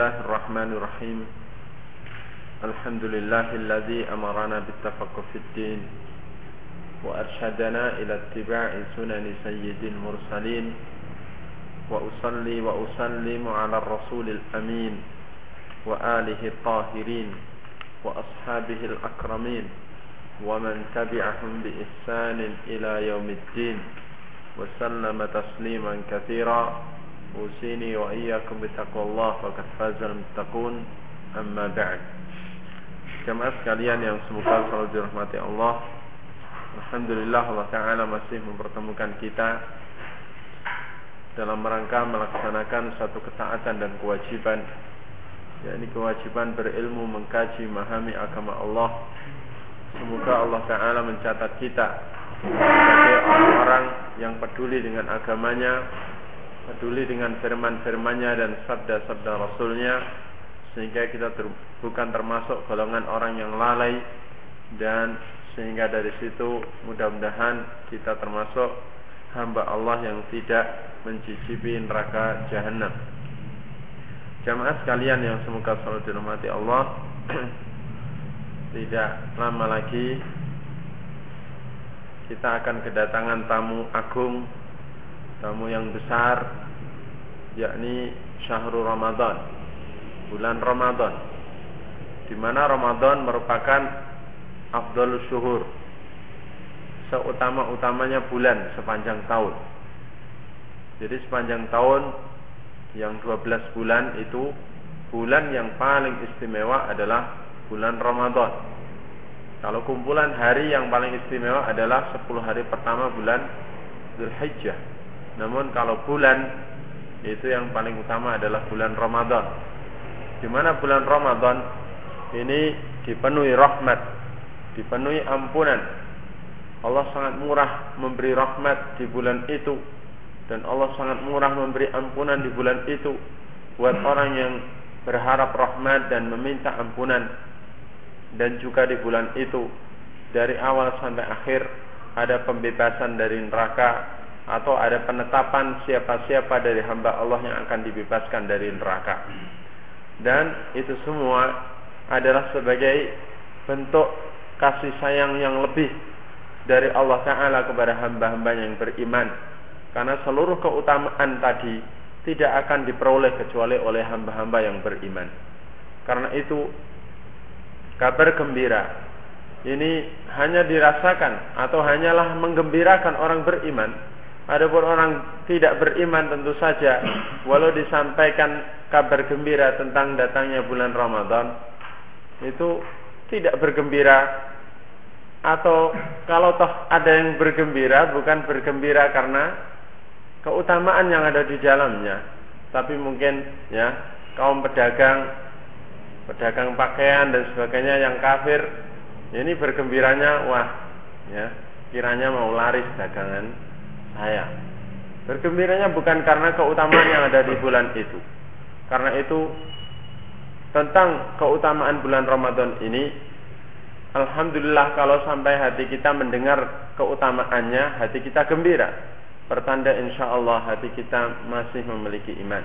الله الرحمن الرحيم الحمد لله الذي أمرنا بالتفقه في الدين وأرشدنا إلى اتباع سنن سيد المرسلين وأصلي وأسلم على الرسول الأمين وآله الطاهرين وأصحابه الأكرمين ومن تبعهم بإحسان إلى يوم الدين وسلم تسليما كثيرا أوصيني وإياكم بتقوى الله فقد فاز المتقون أما بعد Jemaah sekalian yang semoga selalu dirahmati Allah Alhamdulillah Allah Ta'ala masih mempertemukan kita Dalam rangka melaksanakan satu ketaatan dan kewajiban yakni kewajiban berilmu, mengkaji, memahami agama Allah Semoga Allah Ta'ala mencatat kita Sebagai orang-orang yang peduli dengan agamanya peduli dengan firman-firmannya dan sabda-sabda Rasulnya sehingga kita ter, bukan termasuk golongan orang yang lalai dan sehingga dari situ mudah-mudahan kita termasuk hamba Allah yang tidak mencicipi neraka jahanam. Jamaah sekalian yang semoga selalu dirahmati Allah, tidak lama lagi kita akan kedatangan tamu agung tamu yang besar yakni syahrul Ramadan bulan Ramadan di mana Ramadan merupakan afdal syuhur seutama-utamanya bulan sepanjang tahun. Jadi sepanjang tahun yang 12 bulan itu bulan yang paling istimewa adalah bulan Ramadan. Kalau kumpulan hari yang paling istimewa adalah 10 hari pertama bulan Zulhijjah namun kalau bulan itu yang paling utama adalah bulan Ramadan. Di mana bulan Ramadan? Ini dipenuhi rahmat, dipenuhi ampunan. Allah sangat murah memberi rahmat di bulan itu. Dan Allah sangat murah memberi ampunan di bulan itu. Buat orang yang berharap rahmat dan meminta ampunan. Dan juga di bulan itu. Dari awal sampai akhir ada pembebasan dari neraka atau ada penetapan siapa-siapa dari hamba Allah yang akan dibebaskan dari neraka. Dan itu semua adalah sebagai bentuk kasih sayang yang lebih dari Allah Ta'ala kepada hamba-hamba yang beriman. Karena seluruh keutamaan tadi tidak akan diperoleh kecuali oleh hamba-hamba yang beriman. Karena itu kabar gembira ini hanya dirasakan atau hanyalah menggembirakan orang beriman Adapun orang tidak beriman tentu saja walau disampaikan kabar gembira tentang datangnya bulan Ramadan itu tidak bergembira. Atau kalau toh ada yang bergembira bukan bergembira karena keutamaan yang ada di dalamnya. Tapi mungkin ya kaum pedagang pedagang pakaian dan sebagainya yang kafir ini bergembiranya wah ya kiranya mau laris dagangan saya. Bergembiranya bukan karena keutamaan yang ada di bulan itu. Karena itu tentang keutamaan bulan Ramadan ini Alhamdulillah kalau sampai hati kita mendengar keutamaannya Hati kita gembira Pertanda insya Allah hati kita masih memiliki iman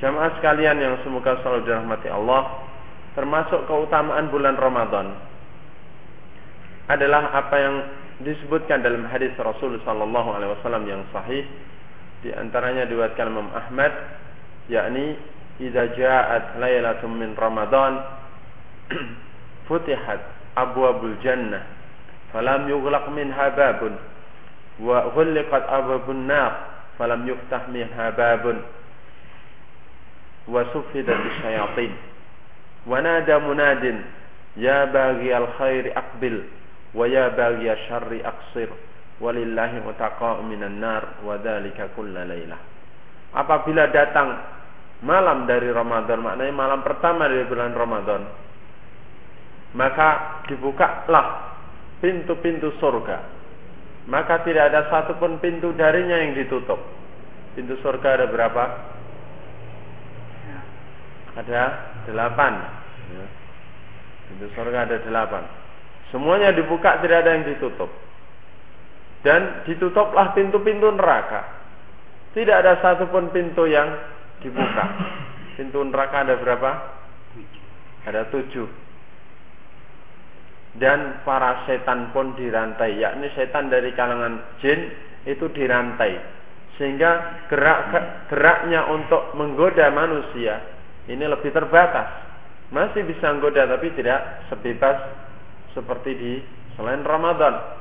Jamaah sekalian yang semoga selalu dirahmati Allah Termasuk keutamaan bulan Ramadan Adalah apa yang disebutkan dalam hadis Rasul sallallahu alaihi wasallam yang sahih. Di antaranya diriwayatkan Imam Ahmad yakni idza ja'at lailatun min Ramadan futihat abwabul jannah falam yughlaq minha babun wa ghulqat abwabun nar falam yuftah minha babun wa suffidat asyayatin wa nada munadin ya baghi al khair aqbil wa ya baghiya syarri aqsir walillahi mutaqa'u minan nar wa dzalika kulla lailah apabila datang malam dari Ramadan maknanya malam pertama dari bulan Ramadan maka dibukalah pintu-pintu surga. Maka tidak ada satupun pintu darinya yang ditutup. Pintu surga ada berapa? Ada delapan. Ya. pintu surga ada delapan Semuanya dibuka, tidak ada yang ditutup. Dan ditutuplah pintu-pintu neraka. Tidak ada satupun pintu yang dibuka. Pintu neraka ada berapa? Ada tujuh. Dan para setan pun dirantai, yakni setan dari kalangan jin itu dirantai. Sehingga gerak geraknya untuk menggoda manusia ini lebih terbatas. Masih bisa menggoda tapi tidak sebebas seperti di selain Ramadan.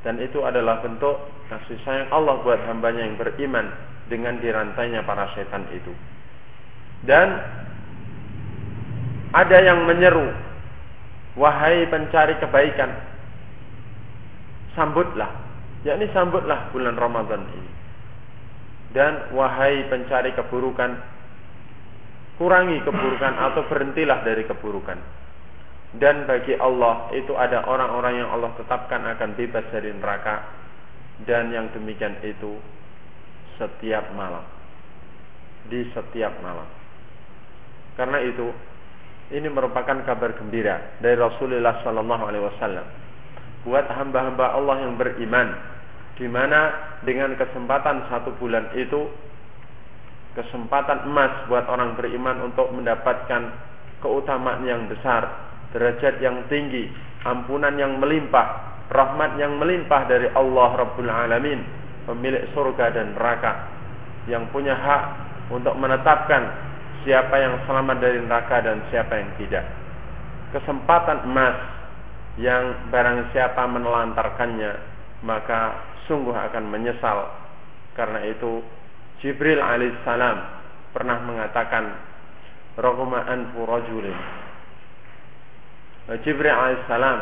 Dan itu adalah bentuk kasih sayang Allah buat hambanya yang beriman dengan dirantainya para setan itu. Dan ada yang menyeru, wahai pencari kebaikan, sambutlah, yakni sambutlah bulan Ramadan ini. Dan wahai pencari keburukan, kurangi keburukan atau berhentilah dari keburukan. Dan bagi Allah itu ada orang-orang yang Allah tetapkan akan bebas dari neraka dan yang demikian itu setiap malam. Di setiap malam. Karena itu ini merupakan kabar gembira dari Rasulullah sallallahu alaihi wasallam buat hamba-hamba Allah yang beriman di mana dengan kesempatan satu bulan itu kesempatan emas buat orang beriman untuk mendapatkan keutamaan yang besar, derajat yang tinggi, ampunan yang melimpah, rahmat yang melimpah dari Allah Rabbul Alamin, pemilik surga dan neraka yang punya hak untuk menetapkan siapa yang selamat dari neraka dan siapa yang tidak. Kesempatan emas yang barang siapa menelantarkannya maka sungguh akan menyesal. Karena itu Jibril alaihissalam pernah mengatakan anfu Jibril alaihissalam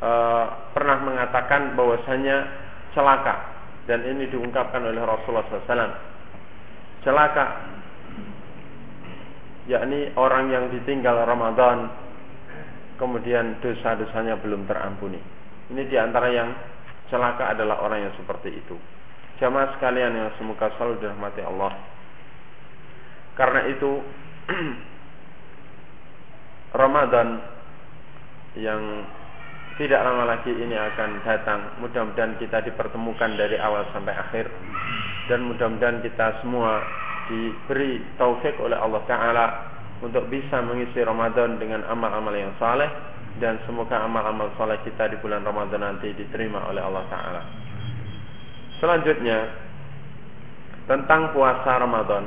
uh, pernah mengatakan bahwasanya celaka dan ini diungkapkan oleh Rasulullah SAW celaka yakni orang yang ditinggal Ramadan kemudian dosa-dosanya belum terampuni. Ini di antara yang celaka adalah orang yang seperti itu. Jamaah sekalian yang semoga selalu dirahmati Allah. Karena itu Ramadan yang tidak lama lagi ini akan datang. Mudah-mudahan kita dipertemukan dari awal sampai akhir dan mudah-mudahan kita semua diberi taufik oleh Allah Ta'ala untuk bisa mengisi Ramadan dengan amal-amal yang saleh dan semoga amal-amal saleh kita di bulan Ramadan nanti diterima oleh Allah Ta'ala. Selanjutnya tentang puasa Ramadan.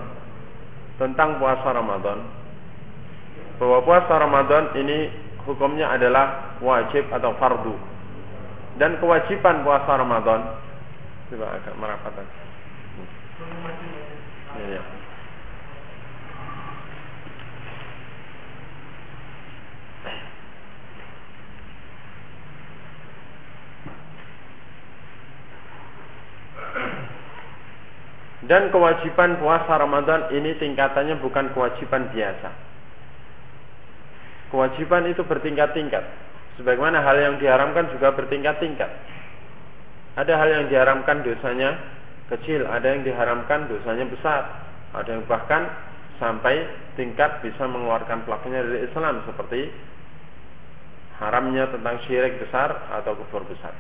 Tentang puasa Ramadan. Bahwa puasa Ramadan ini hukumnya adalah wajib atau fardu. Dan kewajiban puasa Ramadan coba agak merapat. Ya, Dan kewajiban puasa Ramadan ini tingkatannya bukan kewajiban biasa. Kewajiban itu bertingkat-tingkat. Sebagaimana hal yang diharamkan juga bertingkat-tingkat. Ada hal yang diharamkan dosanya kecil, ada yang diharamkan dosanya besar, ada yang bahkan sampai tingkat bisa mengeluarkan pelakunya dari Islam seperti haramnya tentang syirik besar atau kufur besar.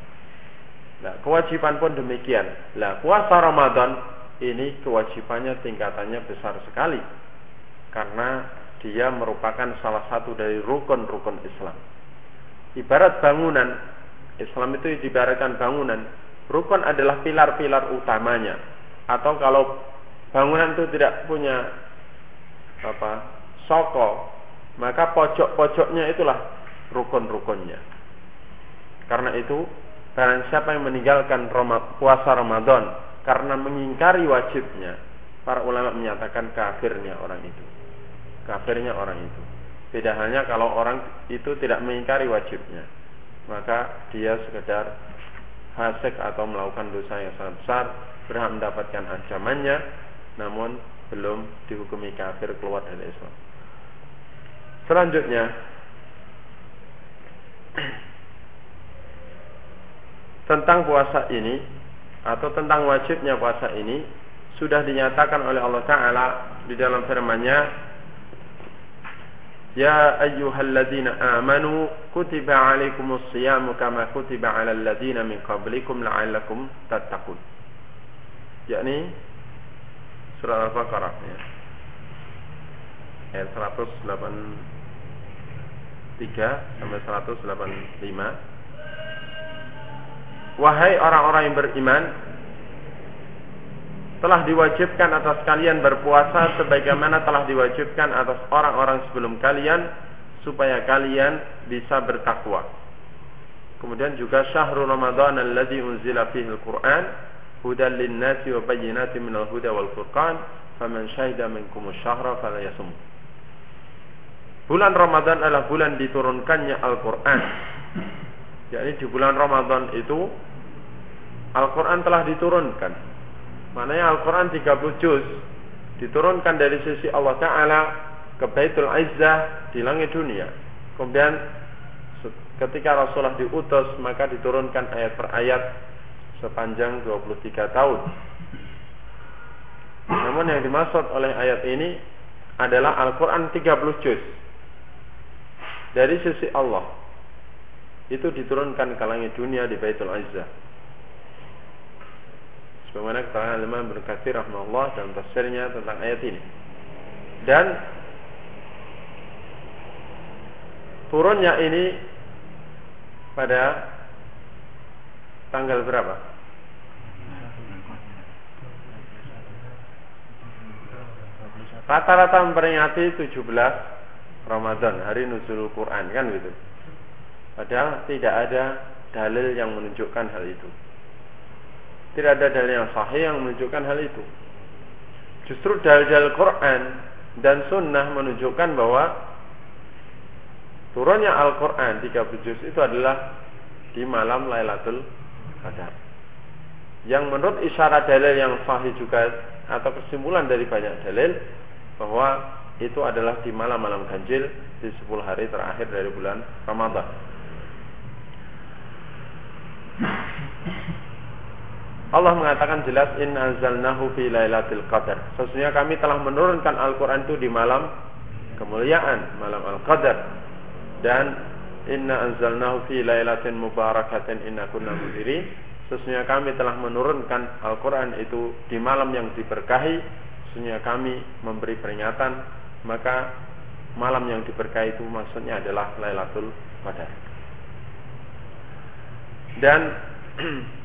Nah, kewajiban pun demikian. Nah, puasa Ramadan ini kewajibannya tingkatannya besar sekali karena dia merupakan salah satu dari rukun-rukun Islam. Ibarat bangunan, Islam itu diibaratkan bangunan, Rukun adalah pilar-pilar utamanya. Atau kalau bangunan itu tidak punya apa soko, maka pojok-pojoknya itulah rukun-rukunnya. Karena itu, barang siapa yang meninggalkan puasa Ramadan karena mengingkari wajibnya, para ulama menyatakan kafirnya orang itu. Kafirnya orang itu. Beda halnya kalau orang itu tidak mengingkari wajibnya, maka dia sekedar fasik atau melakukan dosa yang sangat besar berhak mendapatkan ancamannya namun belum dihukumi kafir keluar dari Islam. Selanjutnya tentang puasa ini atau tentang wajibnya puasa ini sudah dinyatakan oleh Allah Taala di dalam firman-Nya يا أيها الذين آمنوا كتب عليكم الصيام كما كتب على الذين من قبلكم لعلكم تتقون yakni surah Al-Baqarah ya. ayat 183 sampai 185 Wahai orang-orang yang beriman telah diwajibkan atas kalian berpuasa sebagaimana telah diwajibkan atas orang-orang sebelum kalian supaya kalian bisa bertakwa. Kemudian juga syahrul Ramadan alladzi unzila fihi al-Qur'an hudan lin-nasi wa bayyinatin minal huda wal furqan faman syahida minkum asy-syahra falyasum. Bulan Ramadan adalah bulan diturunkannya Al-Qur'an. Yakni di bulan Ramadan itu Al-Qur'an telah diturunkan Maknanya Al-Quran 30 juz diturunkan dari sisi Allah Ta'ala ke Baitul Izzah di langit dunia. Kemudian ketika Rasulullah diutus maka diturunkan ayat per ayat sepanjang 23 tahun. Namun yang dimaksud oleh ayat ini adalah Al-Quran 30 juz dari sisi Allah itu diturunkan ke langit dunia di Baitul Izzah sebagaimana keterangan Imam Ibnu Katsir rahimahullah dalam tafsirnya tentang ayat ini. Dan turunnya ini pada tanggal berapa? Rata-rata memperingati 17 Ramadan, hari nuzul Quran kan gitu. Padahal tidak ada dalil yang menunjukkan hal itu. Tidak ada dalil yang sahih yang menunjukkan hal itu. Justru dalil-dalil Quran dan Sunnah menunjukkan bahwa turunnya Al-Quran 30 juz itu adalah di malam Lailatul Qadar. Yang menurut isyarat dalil yang sahih juga atau kesimpulan dari banyak dalil bahwa itu adalah di malam-malam ganjil di 10 hari terakhir dari bulan Ramadan. Allah mengatakan jelas in anzalnahu fi lailatul qadar. Sesungguhnya kami telah menurunkan Al-Qur'an itu di malam kemuliaan, malam Al-Qadar. Dan inna anzalnahu fi lailatin mubarakatin inna kunna mundirin. Sesungguhnya kami telah menurunkan Al-Qur'an itu di malam yang diberkahi. Sesungguhnya kami memberi peringatan, maka malam yang diberkahi itu maksudnya adalah Lailatul Qadar. Dan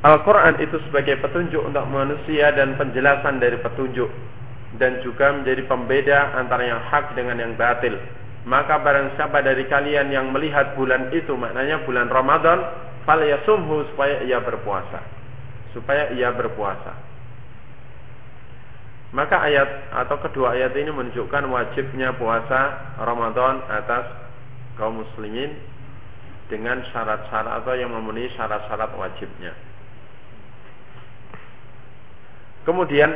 Al-Quran itu sebagai petunjuk untuk manusia dan penjelasan dari petunjuk dan juga menjadi pembeda antara yang hak dengan yang batil. Maka barang siapa dari kalian yang melihat bulan itu, maknanya bulan Ramadan, fal yasumhu supaya ia berpuasa. Supaya ia berpuasa. Maka ayat atau kedua ayat ini menunjukkan wajibnya puasa Ramadan atas kaum muslimin dengan syarat-syarat atau yang memenuhi syarat-syarat wajibnya. Kemudian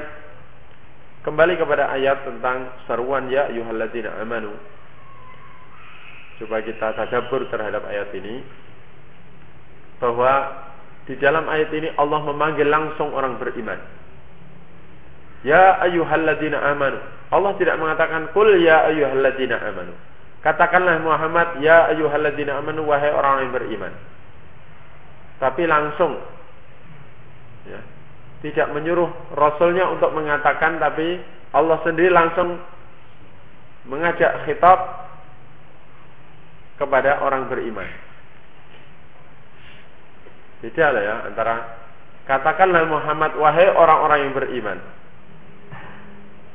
kembali kepada ayat tentang seruan ya ayyuhalladzina amanu. Coba kita tadabbur terhadap ayat ini bahwa di dalam ayat ini Allah memanggil langsung orang beriman. Ya ayyuhalladzina amanu. Allah tidak mengatakan kul ya ayyuhalladzina amanu. Katakanlah Muhammad ya ayyuhalladzina amanu wahai orang yang beriman. Tapi langsung ya, tidak menyuruh Rasulnya untuk mengatakan tapi Allah sendiri langsung mengajak khitab kepada orang beriman. Beda lah ya antara katakanlah Muhammad wahai orang-orang yang beriman.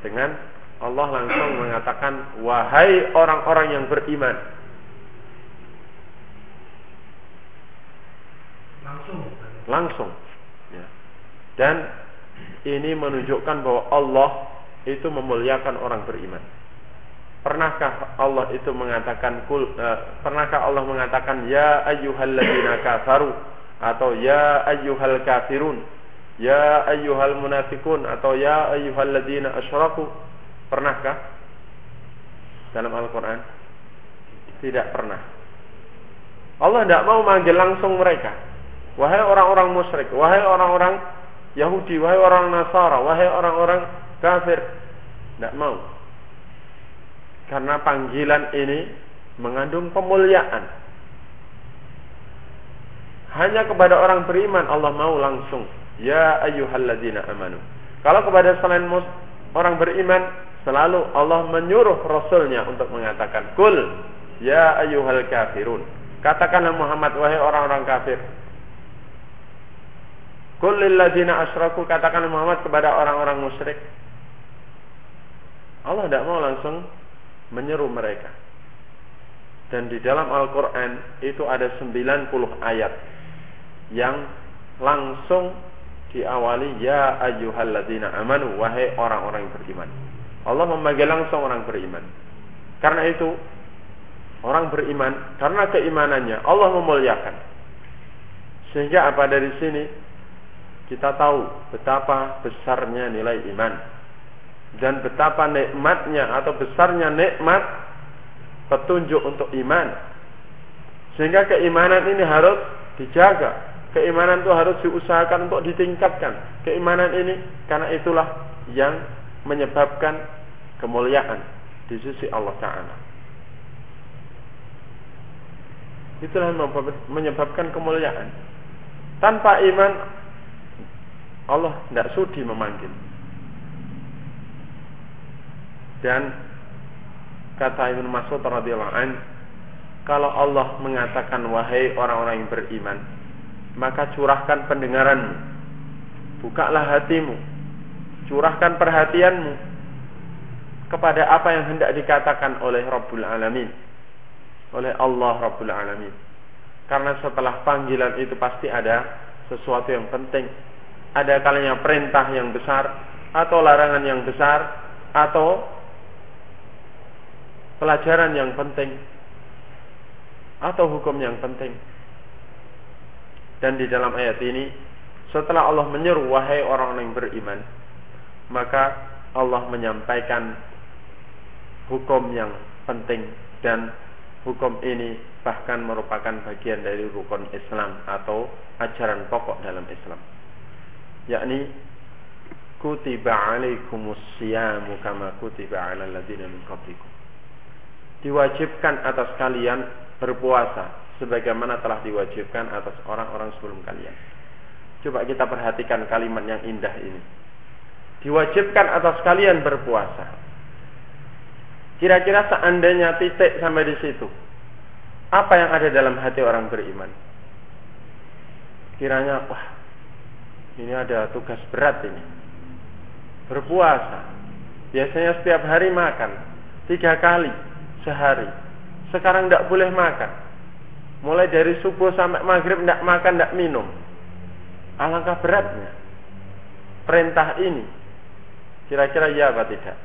Dengan Allah langsung mengatakan wahai orang-orang yang beriman. Langsung. Langsung. Dan ini menunjukkan bahwa Allah itu memuliakan orang beriman. Pernahkah Allah itu mengatakan kul uh, pernahkah Allah mengatakan ya ayyuhalladzina kafaru atau ya ayyuhal kafirun ya ayyuhal munafikun atau ya ayyuhalladzina asyraku. Pernahkah? Dalam Al-Qur'an? Tidak pernah. Allah tidak mau manggil langsung mereka. Wahai orang-orang musyrik wahai orang-orang Yahudi, wahai orang Nasara, wahai orang-orang kafir. Tidak mau. Karena panggilan ini mengandung pemuliaan. Hanya kepada orang beriman Allah mau langsung. Ya ayyuhalladzina amanu. Kalau kepada selain orang beriman selalu Allah menyuruh Rasulnya untuk mengatakan kul ya ayyuhal kafirun katakanlah Muhammad wahai orang-orang kafir kul lilladzina asyraku katakanlah Muhammad kepada orang-orang musyrik Allah tidak mau langsung menyeru mereka dan di dalam Al-Quran itu ada 90 ayat yang langsung diawali ya ayyuhalladzina amanu wahai orang-orang beriman. Allah memanggil langsung orang beriman. Karena itu orang beriman karena keimanannya Allah memuliakan. Sehingga apa dari sini kita tahu betapa besarnya nilai iman dan betapa nikmatnya atau besarnya nikmat petunjuk untuk iman. Sehingga keimanan ini harus dijaga. Keimanan itu harus diusahakan untuk ditingkatkan. Keimanan ini karena itulah yang menyebabkan kemuliaan di sisi Allah Ta'ala. Itulah yang menyebabkan kemuliaan. Tanpa iman, Allah tidak sudi memanggil. Dan kata Ibnu Mas'ud radhiyallahu an, kalau Allah mengatakan wahai orang-orang yang beriman, maka curahkan pendengaranmu, bukalah hatimu, curahkan perhatianmu kepada apa yang hendak dikatakan oleh Rabbul Alamin, oleh Allah Rabbul Alamin. Karena setelah panggilan itu pasti ada sesuatu yang penting. Ada kalanya perintah yang besar atau larangan yang besar atau pelajaran yang penting atau hukum yang penting. Dan di dalam ayat ini setelah Allah menyeru wahai orang-orang yang beriman, maka Allah menyampaikan hukum yang penting dan hukum ini bahkan merupakan bagian dari rukun Islam atau ajaran pokok dalam Islam. Yakni kutiba alaikumus siyamu kama kutiba alal ladzina min qablikum. Diwajibkan atas kalian berpuasa sebagaimana telah diwajibkan atas orang-orang sebelum kalian. Coba kita perhatikan kalimat yang indah ini. Diwajibkan atas kalian berpuasa. Kira-kira seandainya titik sampai di situ, apa yang ada dalam hati orang beriman? Kiranya, wah, ini ada tugas berat ini. Berpuasa. Biasanya setiap hari makan, tiga kali sehari. Sekarang tidak boleh makan Mulai dari subuh sampai maghrib tidak makan, tidak minum. Alangkah beratnya perintah ini. Kira-kira iya apa tidak?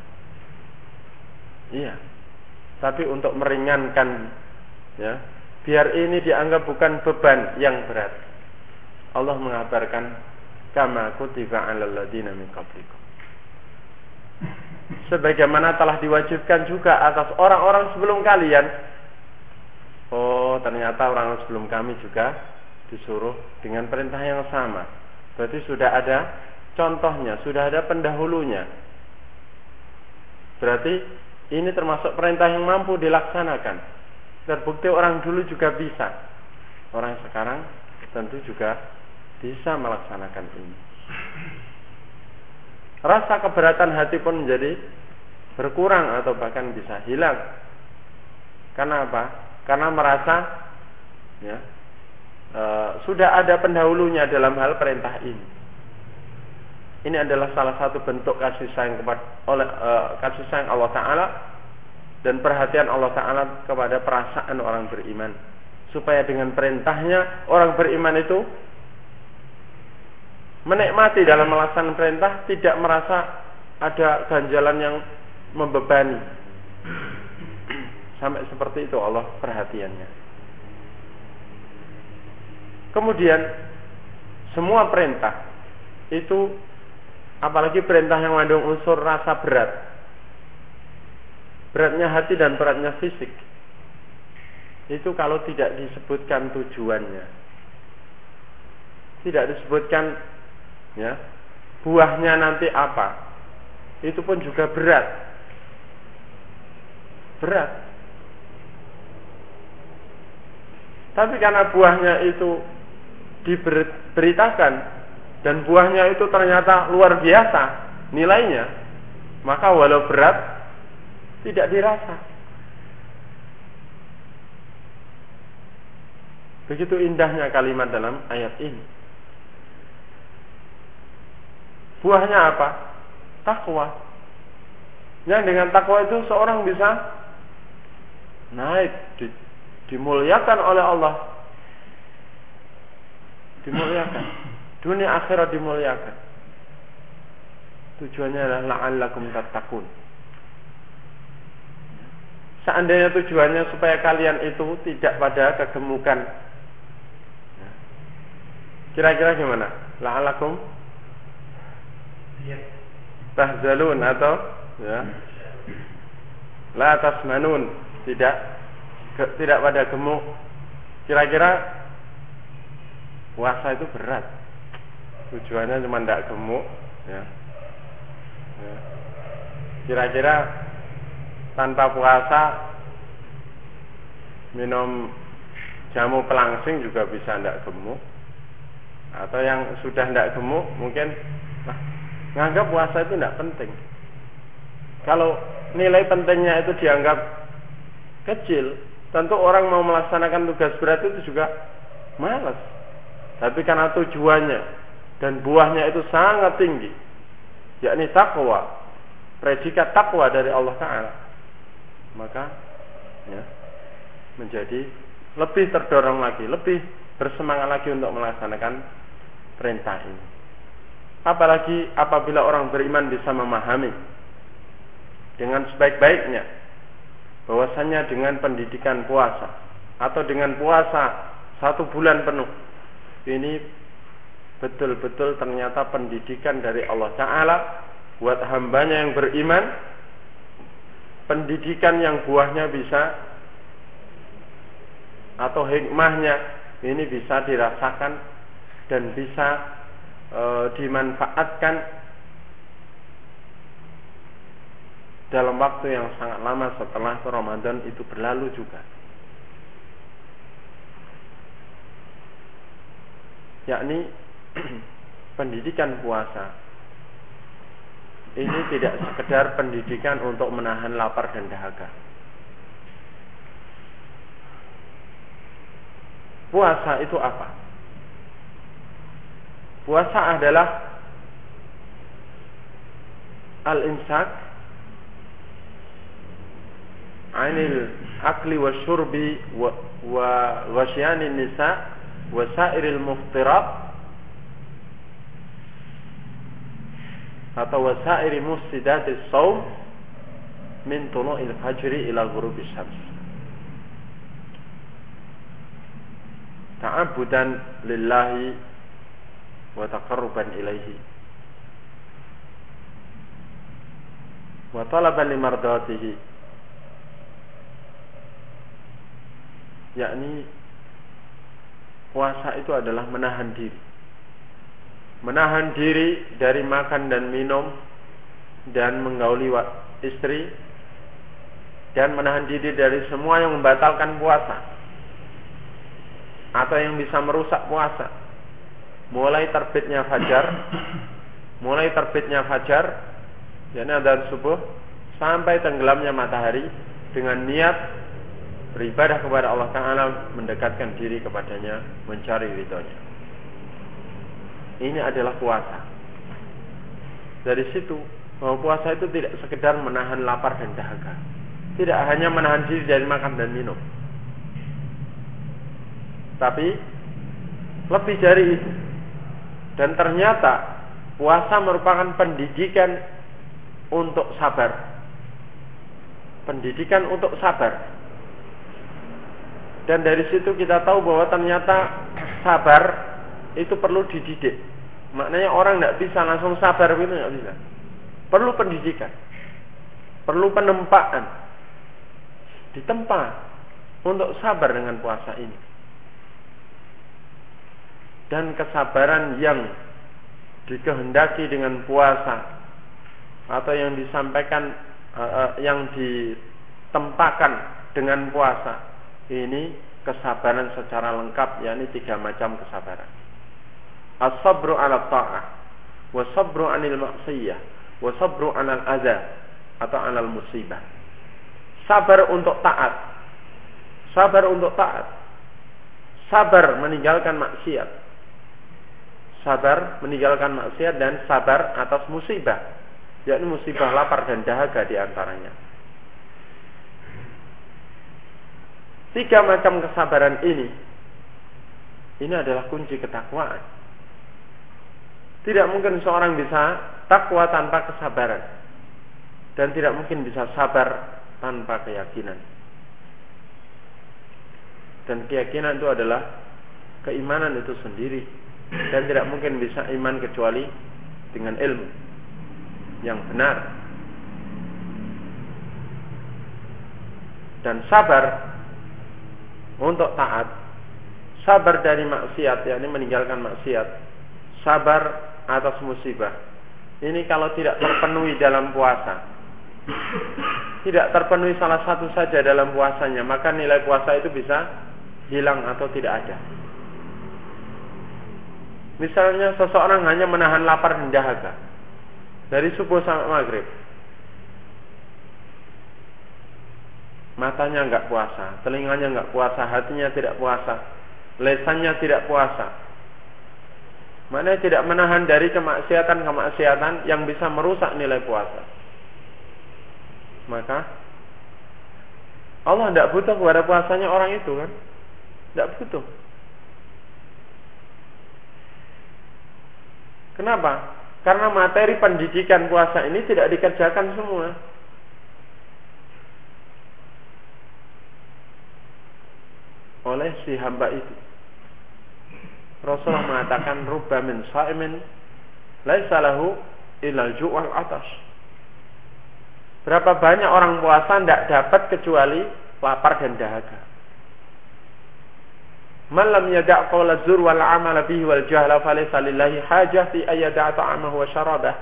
Iya. Tapi untuk meringankan ya, biar ini dianggap bukan beban yang berat. Allah mengabarkan kama kutiba 'alal ladina min qablikum. Sebagaimana telah diwajibkan juga atas orang-orang sebelum kalian Oh, ternyata orang sebelum kami juga disuruh dengan perintah yang sama. Berarti sudah ada contohnya, sudah ada pendahulunya. Berarti ini termasuk perintah yang mampu dilaksanakan. Terbukti orang dulu juga bisa. Orang sekarang tentu juga bisa melaksanakan ini. Rasa keberatan hati pun menjadi berkurang atau bahkan bisa hilang. Karena apa? karena merasa ya e, sudah ada pendahulunya dalam hal perintah ini. Ini adalah salah satu bentuk kasih sayang kepada oleh e, kasih sayang Allah Taala dan perhatian Allah Taala kepada perasaan orang beriman supaya dengan perintahnya orang beriman itu menikmati dalam melaksanakan perintah tidak merasa ada ganjalan yang membebani Sampai seperti itu Allah perhatiannya. Kemudian semua perintah itu apalagi perintah yang mengandung unsur rasa berat. Beratnya hati dan beratnya fisik. Itu kalau tidak disebutkan tujuannya. Tidak disebutkan ya, buahnya nanti apa. Itu pun juga berat. Berat. Tapi karena buahnya itu diberitakan dan buahnya itu ternyata luar biasa nilainya, maka walau berat tidak dirasa. Begitu indahnya kalimat dalam ayat ini. Buahnya apa? Takwa. Yang dengan takwa itu seorang bisa naik, di, dimuliakan oleh Allah. Dimuliakan. Dunia akhirat dimuliakan. Tujuannya adalah la'allakum tattaqun. Seandainya tujuannya supaya kalian itu tidak pada kegemukan. Kira-kira gimana? La'allakum tahzalun atau ya. La tasmanun tidak. Ke, tidak pada gemuk. Kira-kira puasa itu berat. Tujuannya cuma tidak gemuk ya. Ya. Kira-kira tanpa puasa minum jamu pelangsing juga bisa tidak gemuk. Atau yang sudah tidak gemuk mungkin nganggap puasa itu tidak penting. Kalau nilai pentingnya itu dianggap kecil tentu orang mau melaksanakan tugas berat itu juga malas tapi karena tujuannya dan buahnya itu sangat tinggi yakni takwa predikat takwa dari Allah Taala maka ya, menjadi lebih terdorong lagi lebih bersemangat lagi untuk melaksanakan perintah ini apalagi apabila orang beriman bisa memahami dengan sebaik-baiknya bahwasanya dengan pendidikan puasa atau dengan puasa satu bulan penuh ini betul-betul ternyata pendidikan dari Allah Ta'ala buat hambanya yang beriman pendidikan yang buahnya bisa atau hikmahnya ini bisa dirasakan dan bisa e, dimanfaatkan dalam waktu yang sangat lama setelah Ramadan itu berlalu juga. Yakni pendidikan puasa ini tidak sekedar pendidikan untuk menahan lapar dan dahaga. Puasa itu apa? Puasa adalah al-imsak anil akli wa syurbi wa, wa ghasyanin nisa wa sairil muftirat atau wasairi mufsidatis saum min tulu'il fajri ila ghurubis syams. Ta'abudan lillahi wa taqarruban ilaihi. Wa talaban limardatihi. Yakni puasa itu adalah menahan diri menahan diri dari makan dan minum dan menggauli istri dan menahan diri dari semua yang membatalkan puasa atau yang bisa merusak puasa mulai terbitnya fajar mulai terbitnya fajar yakni ada subuh sampai tenggelamnya matahari dengan niat beribadah kepada Allah Taala mendekatkan diri kepadanya mencari ridhonya ini adalah puasa. Dari situ bahwa puasa itu tidak sekedar menahan lapar dan dahaga. Tidak hanya menahan diri dari makan dan minum. Tapi lebih dari itu. Dan ternyata puasa merupakan pendidikan untuk sabar. Pendidikan untuk sabar. Dan dari situ kita tahu bahwa ternyata sabar itu perlu dididik. Maknanya orang tidak bisa langsung sabar itu tidak bisa. Perlu pendidikan, perlu penempaan, ditempa untuk sabar dengan puasa ini. Dan kesabaran yang dikehendaki dengan puasa atau yang disampaikan uh, yang ditempakan dengan puasa ini kesabaran secara lengkap yakni tiga macam kesabaran as-sabru ala ta'ah wa sabru anil maksiyah wa sabru 'alal adza atau 'alal musibah. Sabar untuk taat. Sabar untuk taat. Sabar meninggalkan maksiat. Sabar meninggalkan maksiat dan sabar atas musibah. Yakni musibah lapar dan dahaga di antaranya. Tiga macam kesabaran ini ini adalah kunci ketakwaan. Tidak mungkin seorang bisa takwa tanpa kesabaran. Dan tidak mungkin bisa sabar tanpa keyakinan. Dan keyakinan itu adalah keimanan itu sendiri. Dan tidak mungkin bisa iman kecuali dengan ilmu yang benar. Dan sabar untuk taat, sabar dari maksiat, yakni meninggalkan maksiat, sabar atas musibah. Ini kalau tidak terpenuhi dalam puasa, tidak terpenuhi salah satu saja dalam puasanya, maka nilai puasa itu bisa hilang atau tidak ada. Misalnya seseorang hanya menahan lapar dan dahaga dari subuh sampai maghrib, matanya nggak puasa, telinganya nggak puasa, hatinya tidak puasa, lesannya tidak puasa. Mana tidak menahan dari kemaksiatan-kemaksiatan yang bisa merusak nilai puasa. Maka Allah tidak butuh kepada puasanya orang itu kan? Tidak butuh. Kenapa? Karena materi pendidikan puasa ini tidak dikerjakan semua. oleh si hamba itu. Rasulullah mengatakan rubba min sa'imin laisa lahu ilal ju'al atas. Berapa banyak orang puasa tidak dapat kecuali lapar dan dahaga. Malam yada' qawla zur wal amala bihi wal jahla falaysa lillahi hajah fi ayyada' ta'amahu wa syarabah.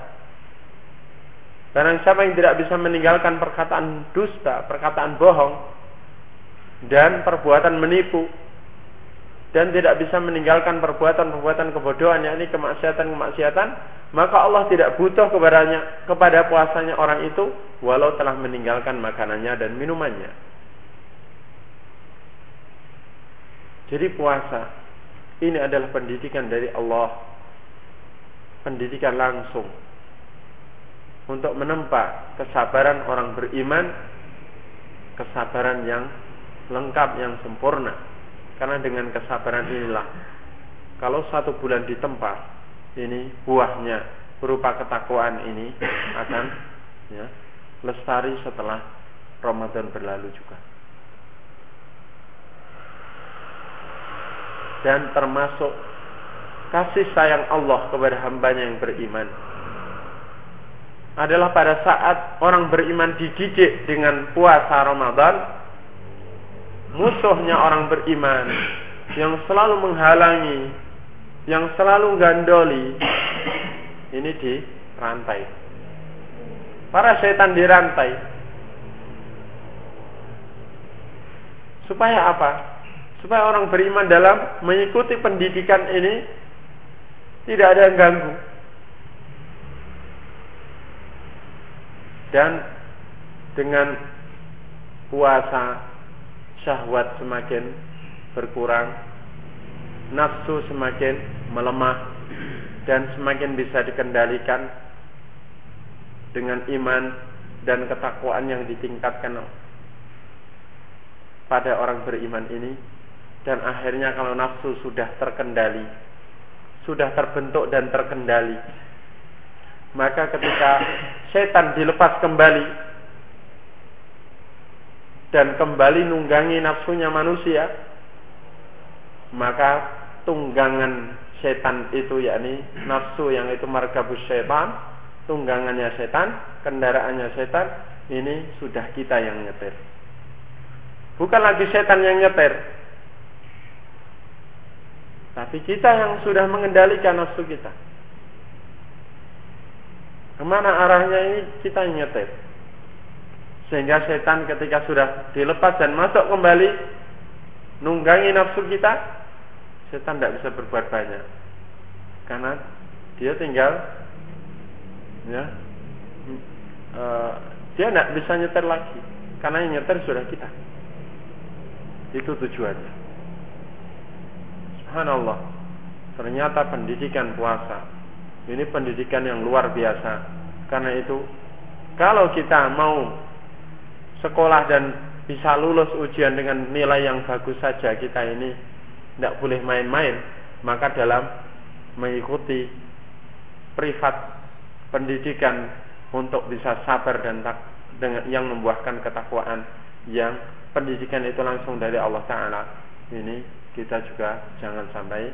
Barang siapa yang tidak bisa meninggalkan perkataan dusta, perkataan bohong, dan perbuatan menipu dan tidak bisa meninggalkan perbuatan-perbuatan kebodohan yakni kemaksiatan-kemaksiatan maka Allah tidak butuh kepadanya kepada puasanya orang itu walau telah meninggalkan makanannya dan minumannya jadi puasa ini adalah pendidikan dari Allah pendidikan langsung untuk menempa kesabaran orang beriman kesabaran yang lengkap yang sempurna. Karena dengan kesabaran inilah kalau satu bulan ditempa ini buahnya berupa ketakwaan ini akan ya, lestari setelah Ramadan berlalu juga. Dan termasuk kasih sayang Allah kepada hambanya yang beriman adalah pada saat orang beriman dididik dengan puasa Ramadan musuhnya orang beriman yang selalu menghalangi, yang selalu gandoli, ini di rantai. Para setan dirantai. Supaya apa? Supaya orang beriman dalam mengikuti pendidikan ini tidak ada yang ganggu. Dan dengan puasa syahwat semakin berkurang, nafsu semakin melemah dan semakin bisa dikendalikan dengan iman dan ketakwaan yang ditingkatkan pada orang beriman ini dan akhirnya kalau nafsu sudah terkendali sudah terbentuk dan terkendali maka ketika setan dilepas kembali dan kembali nunggangi nafsunya manusia maka tunggangan setan itu yakni nafsu yang itu markabus setan tunggangannya setan kendaraannya setan ini sudah kita yang nyetir. Bukan lagi setan yang nyetir tapi kita yang sudah mengendalikan nafsu kita ke mana arahnya ini kita nyetir sehingga setan ketika sudah dilepas dan masuk kembali nunggangi nafsu kita, setan tidak bisa berbuat banyak. Karena dia tinggal ya uh, dia tidak bisa nyetir lagi karena yang nyetir sudah kita. Itu tujuannya. Subhanallah. Ternyata pendidikan puasa ini pendidikan yang luar biasa. Karena itu kalau kita mau sekolah dan bisa lulus ujian dengan nilai yang bagus saja kita ini tidak boleh main-main maka dalam mengikuti privat pendidikan untuk bisa sabar dan tak dengan yang membuahkan ketakwaan yang pendidikan itu langsung dari Allah Taala ini kita juga jangan sampai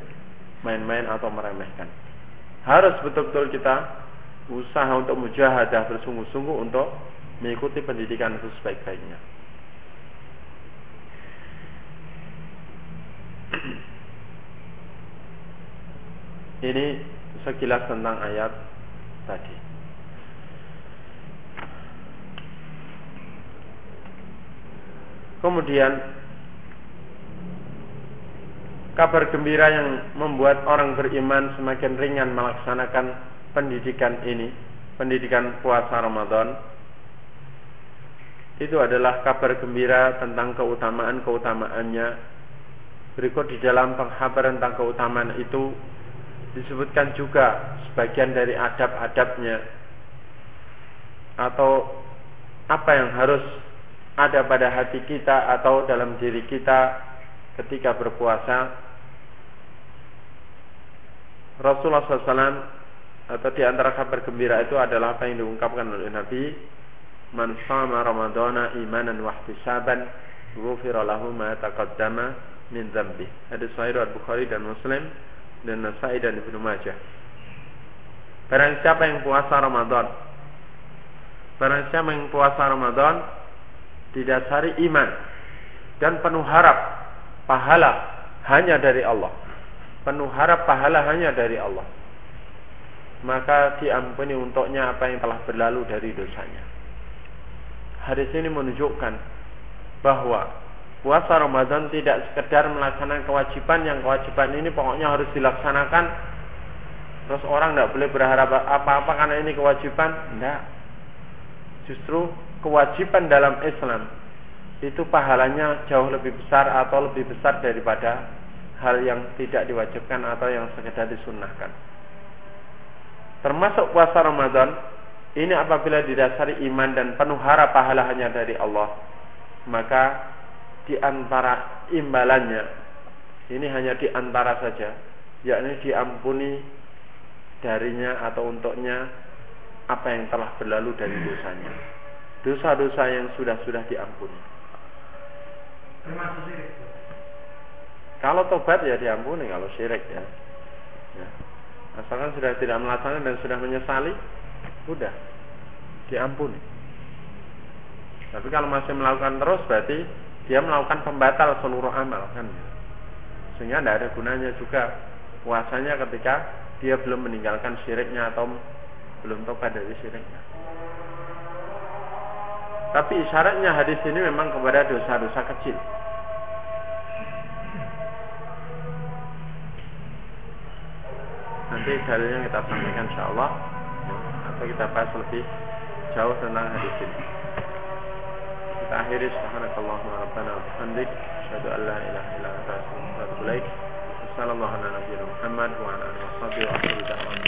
main-main atau meremehkan harus betul-betul kita usaha untuk mujahadah bersungguh-sungguh untuk mengikuti pendidikan itu sebaik-baiknya. Ini sekilas tentang ayat tadi. Kemudian kabar gembira yang membuat orang beriman semakin ringan melaksanakan pendidikan ini, pendidikan puasa Ramadan itu adalah kabar gembira tentang keutamaan-keutamaannya. Berikut di dalam penghabaran tentang keutamaan itu disebutkan juga sebagian dari adab-adabnya atau apa yang harus ada pada hati kita atau dalam diri kita ketika berpuasa. Rasulullah SAW atau di antara kabar gembira itu adalah apa yang diungkapkan oleh Nabi man sama ramadana imanan wa ihtisaban ghufira lahu ma taqaddama min dzambi. Hadis sahih riwayat Bukhari dan Muslim dan Nasai dan Ibnu Majah. Barang siapa yang puasa Ramadan Barang siapa yang puasa Ramadan Didasari iman Dan penuh harap Pahala hanya dari Allah Penuh harap pahala hanya dari Allah. Maka diampuni untuknya apa yang telah berlalu dari dosanya. Hadis ini menunjukkan bahwa puasa Ramadan tidak sekedar melaksanakan kewajiban yang kewajiban ini pokoknya harus dilaksanakan. Terus orang tidak boleh berharap apa-apa karena ini kewajiban. Tidak. Justru kewajiban dalam Islam itu pahalanya jauh lebih besar atau lebih besar daripada hal yang tidak diwajibkan atau yang sekedar disunnahkan termasuk puasa Ramadan ini apabila didasari iman dan penuh harap pahala hanya dari Allah, maka di antara imbalannya ini hanya di antara saja, yakni diampuni darinya atau untuknya apa yang telah berlalu dari dosanya. Dosa-dosa yang sudah-sudah diampuni. Kalau tobat ya diampuni, kalau syirik ya. ya. Asalkan sudah tidak melaksanakan dan sudah menyesali, Udah diampuni. Tapi kalau masih melakukan terus berarti dia melakukan pembatal seluruh amal kan. Sehingga tidak ada gunanya juga puasanya ketika dia belum meninggalkan syiriknya atau belum tobat dari syiriknya. Tapi isyaratnya hadis ini memang kepada dosa-dosa kecil. Nanti dalilnya kita sampaikan insya Allah atau kita bahas lebih jauh tentang hadis ini. Kita akhiri subhanakallahumma rabbana wa bihamdik. An la ilaha illa anta astaghfiruka wa atubu wa wa wa